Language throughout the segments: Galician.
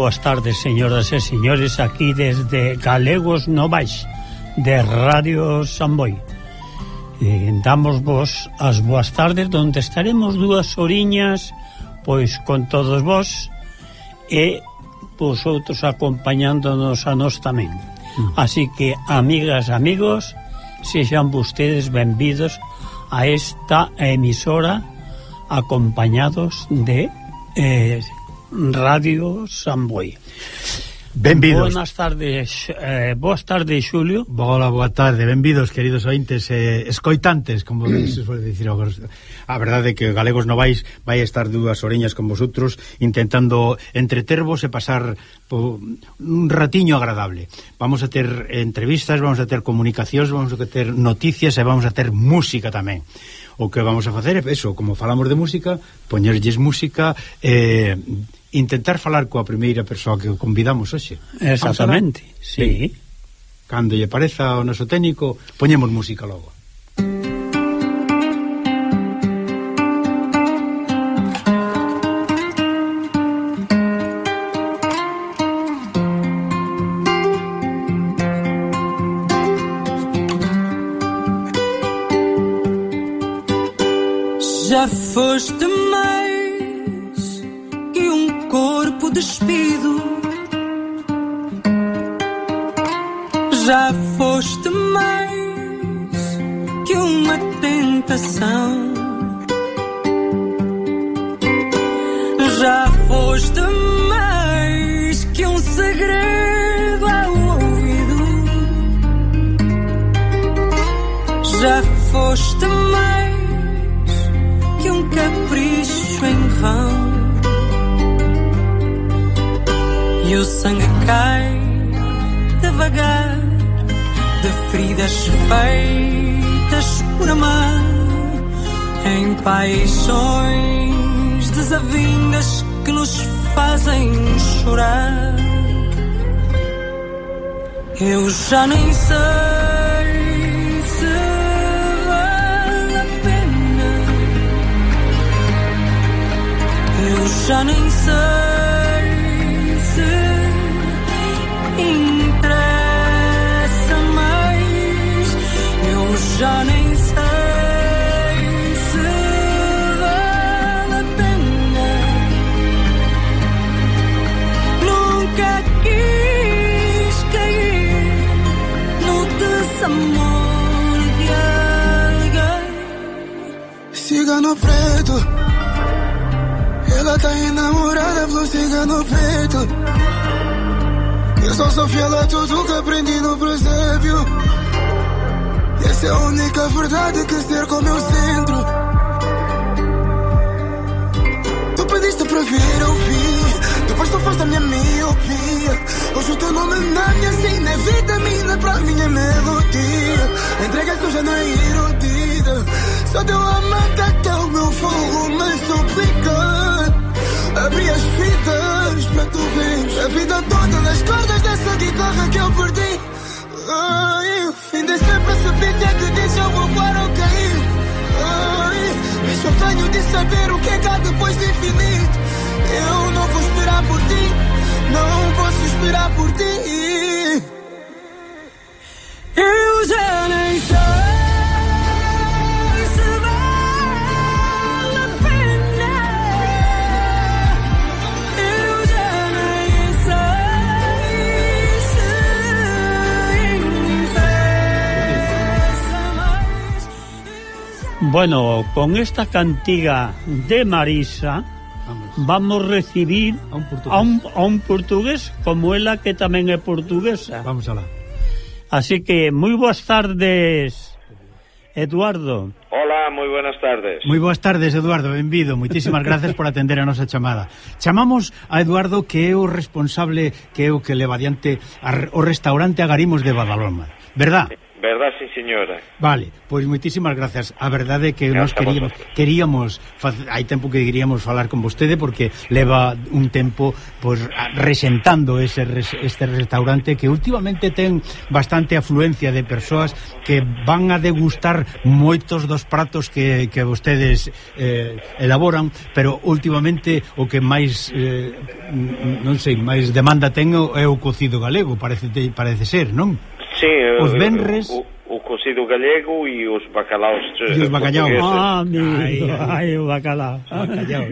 boas tardes, señoras e señores, aquí desde Galegos Novais, de Radio Samboy. E damos vos as boas tardes, donde estaremos dúas oriñas, pois con todos vos, e vosotros outros acompañándonos a nós tamén. Mm. Así que, amigas, amigos, sexan vostedes benvidos a esta emisora acompañados de eh, Radio Samboy. Benvidos. Buenas tardes, eh, boas tardes, Xulio. Boa, boa tarde, benvidos, queridos ointes eh, escoitantes, como se suele dicir agora. A verdade é que galegos no vais vai estar dúas oreñas con vosotros intentando entretervos e pasar po, un ratiño agradable. Vamos a ter entrevistas, vamos a ter comunicacións, vamos a ter noticias e vamos a ter música tamén o que vamos a facer é eso, como falamos de música, poñerlles música eh, intentar falar coa primeira persoa que convidamos hoxe. Exactamente, sí. sí. Cando lle pareza o noso técnico, poñemos música logo. Despido. Já foste mais que uma tentação. Já foste mais que um segredo ao ouvido. Já foste mais capricho em vão. E o sangue cai devagar de feridas feitas por amar em paixões desavindas que nos fazem chorar. Eu já nem sei já nem sei enamorada, florciga no peito. Eu só sou fiel a tudo que aprendi no presépio. Essa é a única verdade que cerca o meu centro. Tu pediste para vir, eu vi. Depois tu foste a minha miopia. Hoje o teu nome na minha sina é vitamina para minha melodia. Entrega suja na irodia. Só teu amante até o meu fogo me suplica. Abri as fitas para tu ver a vida toda nas cordas dessa guitarra que eu perdi. Ai, fim desse precipício é que diz eu vou voar Bueno, con esta cantiga de Marisa vamos, vamos recibir a un, portugués. A, un, a un portugués como ela que tamén é portuguesa. Vamos alá. Así que moi boas tardes, Eduardo. Hola, moi buenas tardes. Moi boas tardes, Eduardo, benvido. Moitísimas gracias por atender a nosa chamada. Chamamos a Eduardo que é o responsable que é o que leva adiante a, o restaurante Agarimos de Badalona, verdad? Sí. Verdad, sí, señora. Vale, pois moitísimas grazas. A verdade é que grazas nos queríamos, queríamos hai tempo que queríamos falar con vostede porque leva un tempo pois resentando ese este restaurante que últimamente ten bastante afluencia de persoas que van a degustar moitos dos pratos que, que vostedes eh, elaboran, pero últimamente o que máis eh, non sei, máis demanda ten é o cocido galego, parece parece ser, non? Sí, eh, os venres... O, o, cocido galego e os bacalaos. E os bacalaos. Ah, amigo, ai, o bacalao. bacalao.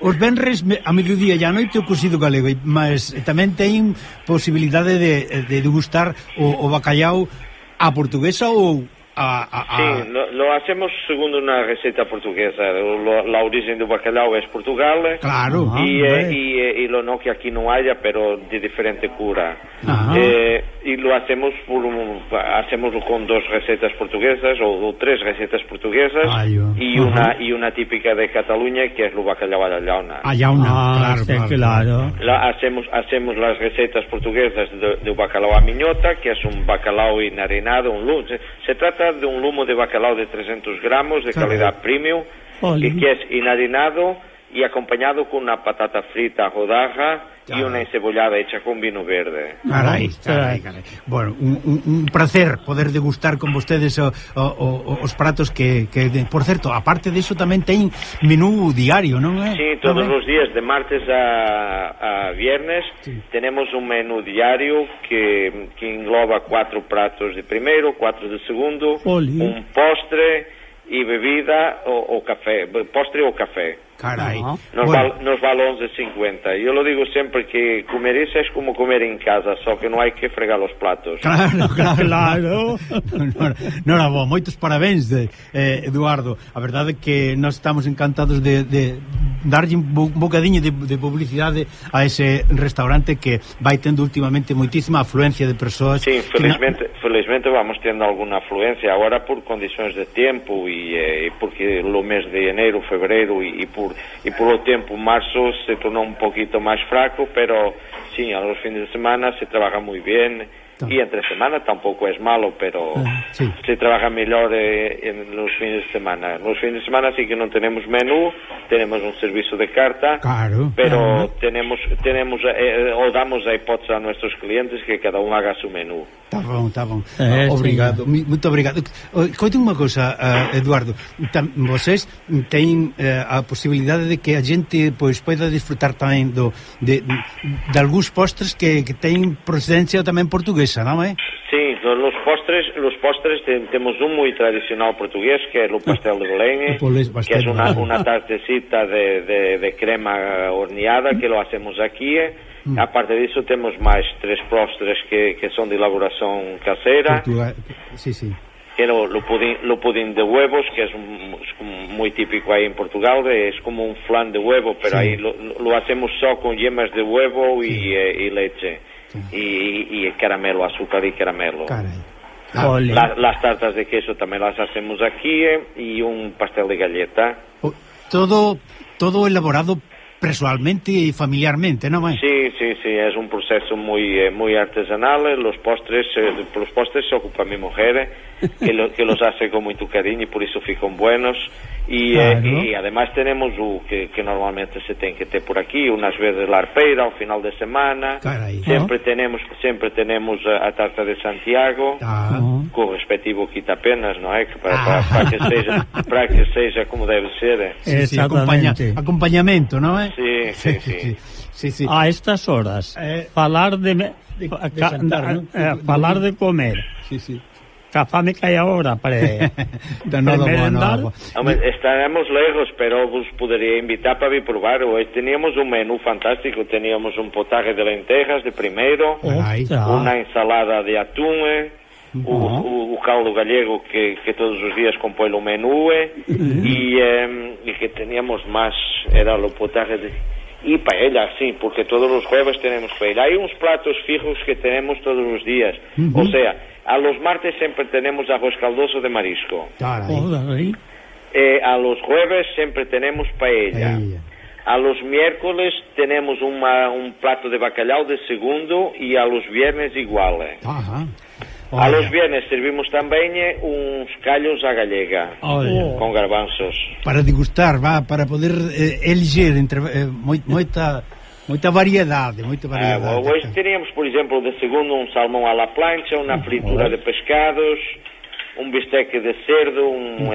Os venres a mediodía e a noite o cocido galego, mas tamén teñen posibilidade de, de degustar o, o bacalao a portuguesa ou a, a, a... Sí, lo, lo, hacemos segundo una receta portuguesa. Lo, la origen del bacalao es Portugal. Eh, claro. Y, ah, eh, y, eh, y, lo no que aquí no haya, pero de diferente cura. Eh, y lo hacemos por un, hacemos con dos recetas portuguesas o, o tres recetas portuguesas Ay, oh. y Ajá. una y una típica de Cataluña que es lo bacalao a la llauna. A llauna, ah, claro, claro. claro. La, hacemos hacemos las recetas portuguesas de, de bacalao a miñota, que es un bacalao enarenado un lunch. Se trata de un lumo de bacalao de 300 gramos de calidad premium, Olé. que es inharinado y acompañado con una patata frita rodaja, Ah. y una encebollada hecha con vino verde. Carai, ah. carai, carai. Bueno, un, un un placer poder degustar con vostedes o, o, o, os pratos que, que de, por certo, aparte de eso tamén ten menú diario, non é? Sí, todos tamén? os días, de martes a, a viernes, sí. tenemos un menú diario que, que engloba cuatro pratos de primeiro, cuatro de segundo, Oli. un postre e bebida ou café, postre ou café. Carai. No. Nos, bueno. nos balóns de 11.50. Yo lo digo siempre que comer eso es como comer en casa, só que no hay que fregar los platos. Claro, claro. claro. Nora, bo, moitos parabéns, de, eh, Eduardo. A verdade é que nós estamos encantados de, de darlle un bo, bocadiño de, de publicidade a ese restaurante que vai tendo últimamente moitísima afluencia de persoas. Sí, felizmente, na... felizmente vamos tendo alguna afluencia agora por condicións de tempo e eh, porque lo mes de enero, febrero e por por, y por el tiempo marzo se tornó un poquito más fraco, pero sí, a los fines de semana se trabaja muy bien y entre semana tampoco es malo, pero ah, sí. se trabaja mejor eh, en los fines de semana. Los fines de semana sí que no tenemos menú, tenemos un servicio de carta, claro, pero claro. tenemos, tenemos eh, eh o damos a hipótese a nuestros clientes que cada un haga su menú. Está bom, está bom. É, eh, obrigado, sí. muito obrigado. Coite unha cousa, eh, Eduardo, tam, vocês teñen eh, a posibilidade posibilidade de que a gente pois poida disfrutar tamén do de, de algúns postres que, que teñen procedencia tamén portuguesa, non é? Sí, nos postres, los postres ten, temos un moi tradicional portugués que é o pastel de Belém, que é unha, unha tartecita de, de, de crema horneada que lo hacemos aquí. Eh. Mm. A parte disso temos máis tres postres que, que son de elaboración caseira. Portugal, sí, sí que era o pudín, lo pudín de huevos, que es, un, es muy típico ahí en Portugal, es como un flan de huevo, pero sí. ahí lo, lo, hacemos solo con yemas de huevo sí. y, eh, y, leche, sí. y, y, caramelo, azúcar y caramelo. Ah, la, las tartas de queso también las hacemos aquí eh, y un pastel de galleta. Oh, todo, todo elaborado personalmente e familiarmente, non é? Sí, sí, sí, es un proceso muy eh, muy artesanal. eh, Los postres, eh, los postres se ocupa mi mujer, eh, que, lo- que los hace con mucho cariño y por eso fican buenos. Y, eh, Claro. y además tenemos uh, que, que normalmente se tiene que ter por aquí, unas veces la arpeira al final de semana. Carai. Siempre tenemos siempre tenemos eh, a tarta de Santiago. Ah, con respectivo quitapenas, não é? Que para, Ah. para, para, que seja, para que seja como debe ser. eh. sí, sí, acompaña, Exactamente. acompañamento, non é? Sí, sí, sí. sí, sí. A estas horas, eh, falar de, de, de cantar, ¿no? eh, falar de comer. Sí, sí. Cafame que hai agora para, para no, merendar. Bueno, estaremos lejos, pero vos podería invitar para vir probar. Hoy teníamos un menú fantástico. Teníamos un potaje de lentejas de primero, oh, una ensalada de atún, Uhum. o, o, o caldo gallego que, que todos os días compõe o menú, uhum. e, um, y que teníamos más, era o potaje de... Y paella, sí, porque todos los jueves tenemos paella. Hay unos platos fijos que tenemos todos los días. O sea, A los martes siempre tenemos arroz caldoso de marisco. Eh, a los jueves siempre tenemos paella. Paella. A los miércoles tenemos uma- un plato de bacalhau de segundo y a los viernes igual. Ajá. Olha. A los viernes servimos tamén eh, uns callos a gallega Olha. Oh. con garbanzos. Para degustar, va, para poder eh, elixir entre eh, moita moita variedade, moita ah, variedade. Ah, teríamos, por exemplo, de segundo un salmón a la plancha, unha mm, fritura de pescados, um bistec de cerdo, um,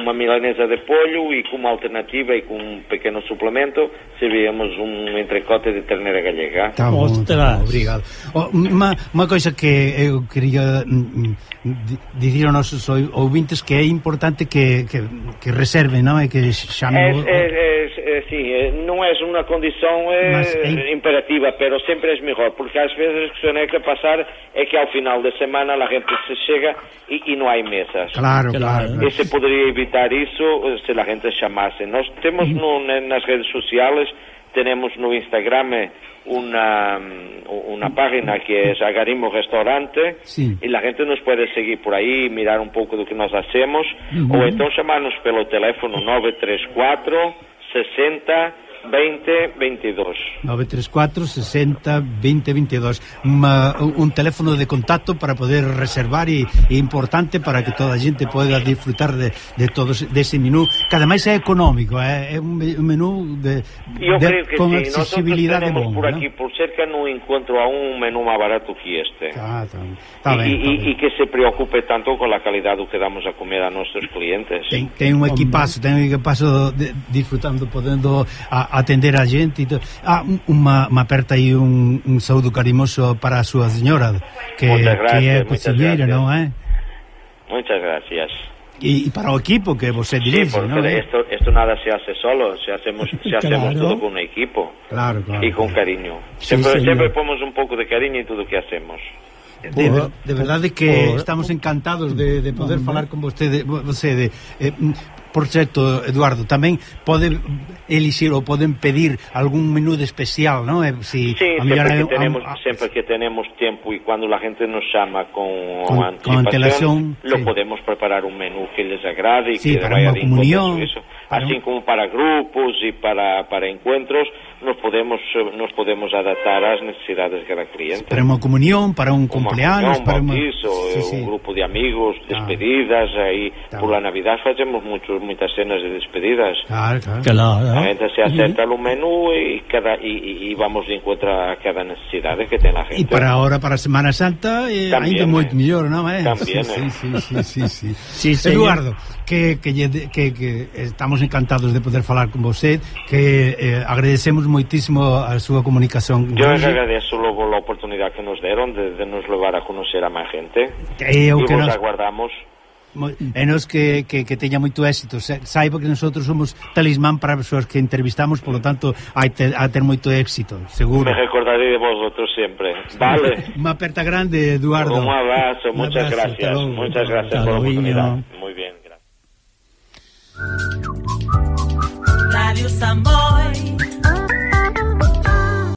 uma milanesa de pollo e como alternativa e com um pequeno suplemento servíamos um entrecote de terneira gallega. Tá bom, Ostras. Tá obrigado. Oh, uma, uma coisa que eu quería mm, mm dicir aos nosos ouvintes que é importante que, que, que reserven, non? E eh, que chamen... É, é, é, sí, não é uma condição é, imperativa, pero sempre é melhor, porque às vezes que se é que passar é que ao final da semana a gente se chega e, e não há mesas. Claro, claro. E se poderia evitar isso se a gente chamasse. Nós temos no, nas redes sociais, temos no Instagram eh, una, mm, una página que es Agarimo Restaurante sí. y la gente nos puede seguir por ahí, mirar un poco do que nós hacemos uh -huh. ou então chamarnos pelo teléfono 934 sesenta 20 22. 934 60 20 22. Uma, un teléfono de contacto para poder reservar e, e importante para que toda a gente poida disfrutar de, de todos dese menú, que ademais é económico, ¿eh? é, é un menú de, Yo de creo que con sí. accesibilidade bon, por aquí ¿no? por cerca non encuentro a un menú máis barato que este. Ah, tá, tá e, ben, e, tá e que se preocupe tanto con la calidad do que damos a comer a nosos clientes. Ten, ten un equipazo, ten un equipazo de, disfrutando podendo a atender a xente e todo. Ah, unha má aperta aí un, un saúdo carimoso para a súa señora que, gracias, que é cociñeira, non é? Eh? Muchas gracias. E, e para o equipo que você dirige, sí, non? é? Esto, esto nada se hace solo, se hacemos se claro. hacemos todo con un equipo. Claro, claro. E con cariño. Sí, sempre, señor. sempre pomos un pouco de cariño en todo o que hacemos. De, de, de verdade que por, estamos encantados de, de poder falar con vostede, vostede Eh, Por certo, Eduardo, tamén pode elixir ou poden pedir algún menú de especial, non? Eh, si sí, a sempre, que tenemos, a, sempre que tenemos tempo e cando la gente nos chama con, con antelación, lo sí. podemos preparar un menú que les agrade y sí, que para vaya unha comunión, eso. Para Así un... como para grupos e para, para encuentros, nos podemos eh, nos podemos adaptar ás necesidades de cada cliente. Para unha comunión, para un cumpleaños, para un bautizo, sí, eh, sí. un grupo de amigos, despedidas, claro. aí claro. pola Navidad facemos muchos moitas cenas de despedidas. Claro, claro. claro, A eh. gente se acerta uh -huh. o menú e cada e, e vamos de encontro a cada necesidade que ten a gente. E para ahora para a Semana Santa eh, También, ainda moito eh. mellor, non é? Si, También, sí, eh. sí, sí, sí, sí, sí. Eduardo, que, que, que, que estamos encantados de poder falar con você, que eh, agradecemos moitísimo a súa comunicación. Yo les agradezo logo a oportunidade que nos deron de, de nos levar a conocer a máis gente. E o que nos aguardamos. E nos que, que, que teña moito éxito. Saiba que nosotros somos talismán para as persoas que entrevistamos Por lo tanto hai te, a ter moito éxito seguro. Me recordaré de vosotros sempre. Vale. Unha aperta grande Eduardo. Un abrazo, un muchas abrazo, gracias. luego, muchas gracias por a oportunidade moi bien gracias. Radio Samboy.